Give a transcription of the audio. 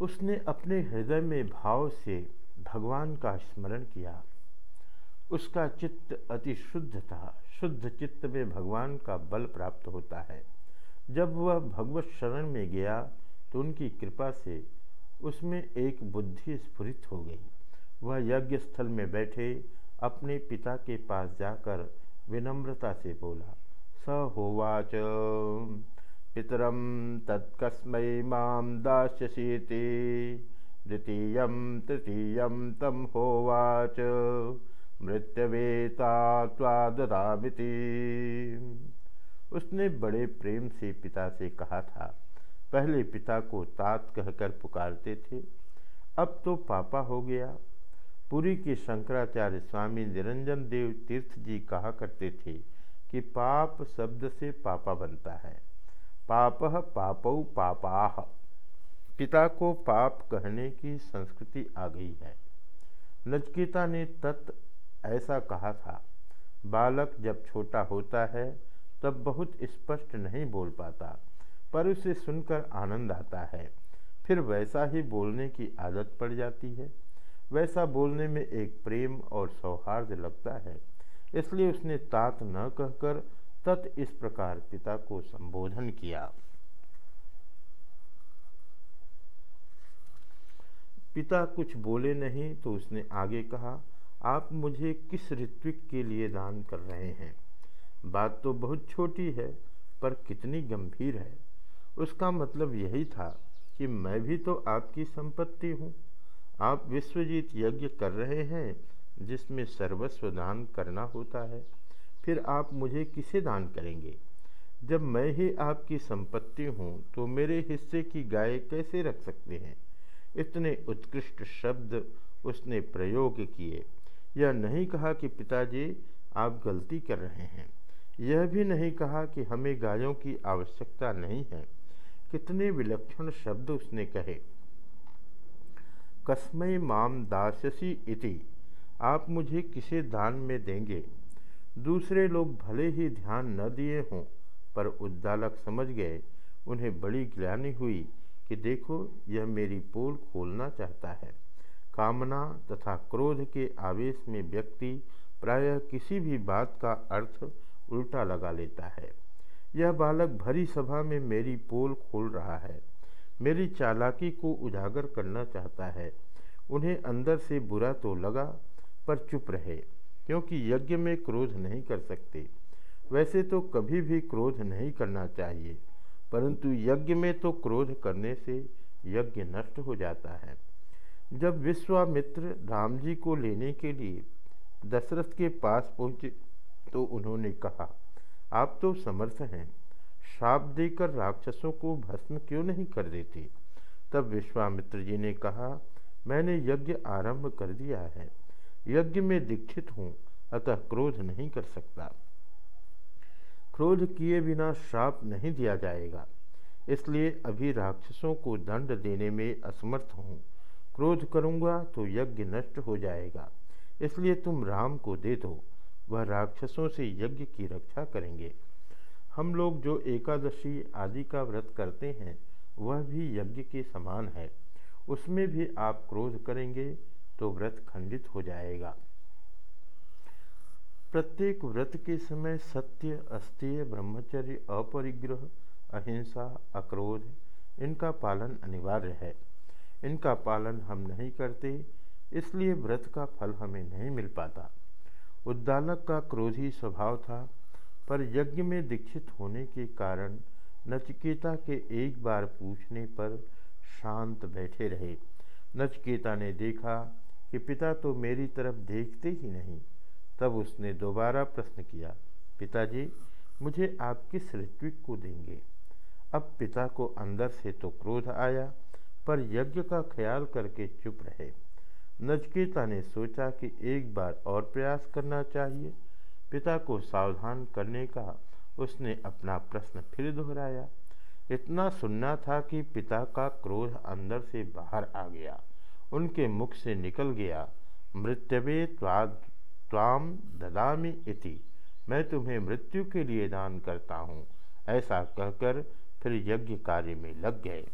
उसने अपने हृदय में भाव से भगवान का स्मरण किया। उसका चित्त अति शुद्ध था। शुद्ध चित्त में भगवान का बल प्राप्त होता है। जब वह भगवत शरण में गया तो उनकी कृपा से उसमें एक बुद्धि स्फुरित हो गई। वह यज्ञ स्थल में बैठे, अपने पिता के पास जाकर विनम्रता से बोला, स होवाच। पितरम तत्कस्मै माम दास्यसीति द्वितीय, तृतीय तम होवाच। मृत्यवेता त्वाददामिति उसने बड़े प्रेम से पिता से कहा था। पहले पिता को तात कहकर पुकारते थे। अब तो पापा हो गया। पुरी के शंकराचार्य स्वामी निरंजन देव तीर्थ जी कहा करते थे कि पाप शब्द से पापा बनता है। पाप पापौ पापाह पिता को पाप कहने की संस्कृति आ गई है। नचकेता ने तत् ऐसा कहा था, बालक जब छोटा होता है, तब बहुत स्पष्ट नहीं बोल पाता, पर उसे सुनकर आनंद आता है। फिर वैसा ही बोलने की आदत पड़ जाती है। वैसा बोलने में एक प्रेम और सौहार्द लगता है, इसलिए उसने तात न कहकर तत् इस प्रकार पिता को संबोधन किया। पिता कुछ बोले नहीं तो उसने आगे कहा, आप मुझे किस ऋत्विक के लिए दान कर रहे हैं? बात तो बहुत छोटी है, पर कितनी गंभीर है। उसका मतलब यही था कि मैं भी तो आपकी संपत्ति हूँ। आप विश्वजीत यज्ञ कर रहे हैं, जिसमें सर्वस्व दान करना होता है। फिर आप मुझे किसे दान करेंगे? जब मैं ही आपकी संपत्ति हूँ तो मेरे हिस्से की गाय कैसे रख सकते हैं? इतने उत्कृष्ट शब्द उसने प्रयोग किए। यह नहीं कहा कि पिताजी आप गलती कर रहे हैं। यह भी नहीं कहा कि हमें गायों की आवश्यकता नहीं है। कितने विलक्षण शब्द उसने कहे। कस्मय माम दाससी इति। आप मुझे किसे दान में देंगे? दूसरे लोग भले ही ध्यान न दिए हों, पर उद्दालक समझ गए। उन्हें बड़ी ग्लानी हुई कि देखो, यह मेरी पोल खोलना चाहता है। कामना तथा क्रोध के आवेश में व्यक्ति प्रायः किसी भी बात का अर्थ उल्टा लगा लेता है। यह बालक भरी सभा में मेरी पोल खोल रहा है। मेरी चालाकी को उजागर करना चाहता है। उन्हें अंदर से बुरा तो लगा, पर चुप रहे। क्योंकि यज्ञ में क्रोध नहीं कर सकते। वैसे तो कभी भी क्रोध नहीं करना चाहिए, परंतु यज्ञ में तो क्रोध करने से यज्ञ नष्ट हो जाता है। जब विश्वामित्र राम जी को लेने के लिए दशरथ के पास पहुँचे तो उन्होंने कहा, आप तो समर्थ हैं, श्राप देकर राक्षसों को भस्म क्यों नहीं कर देते? तब विश्वामित्र जी ने कहा, मैंने यज्ञ आरंभ कर दिया है। यज्ञ में दीक्षित हूँ, अतः क्रोध नहीं कर सकता। क्रोध किए बिना श्राप नहीं दिया जाएगा। इसलिए अभी राक्षसों को दंड देने में असमर्थ हूँ। क्रोध करूँगा तो यज्ञ नष्ट हो जाएगा। इसलिए तुम राम को दे दो, वह राक्षसों से यज्ञ की रक्षा करेंगे। हम लोग जो एकादशी आदि का व्रत करते हैं, वह भी यज्ञ के समान है। उसमें भी आप क्रोध करेंगे तो व्रत खंडित हो जाएगा। प्रत्येक व्रत के समय सत्य, अस्तेय, ब्रह्मचर्य, अपरिग्रह, अहिंसा, अक्रोध, इनका पालन अनिवार्य है। इनका पालन हम नहीं करते, इसलिए व्रत का फल हमें नहीं मिल पाता। उद्दालक का क्रोधी स्वभाव था, पर यज्ञ में दीक्षित होने के कारण नचकेता के एक बार पूछने पर शांत बैठे रहे। नचकेता ने देखा कि पिता तो मेरी तरफ़ देखते ही नहीं। तब उसने दोबारा प्रश्न किया, पिताजी, मुझे आप किस ऋत्विक को देंगे? अब पिता को अंदर से तो क्रोध आया, पर यज्ञ का ख्याल करके चुप रहे। नचकेता ने सोचा कि एक बार और प्रयास करना चाहिए। पिता को सावधान करने का उसने अपना प्रश्न फिर दोहराया। इतना सुनना था कि पिता का क्रोध अंदर से बाहर आ गया। उनके मुख से निकल गया, मृत्यवे त्वाम ददामी इति। मैं तुम्हें मृत्यु के लिए दान करता हूँ, ऐसा कहकर फिर यज्ञ कार्य में लग गए।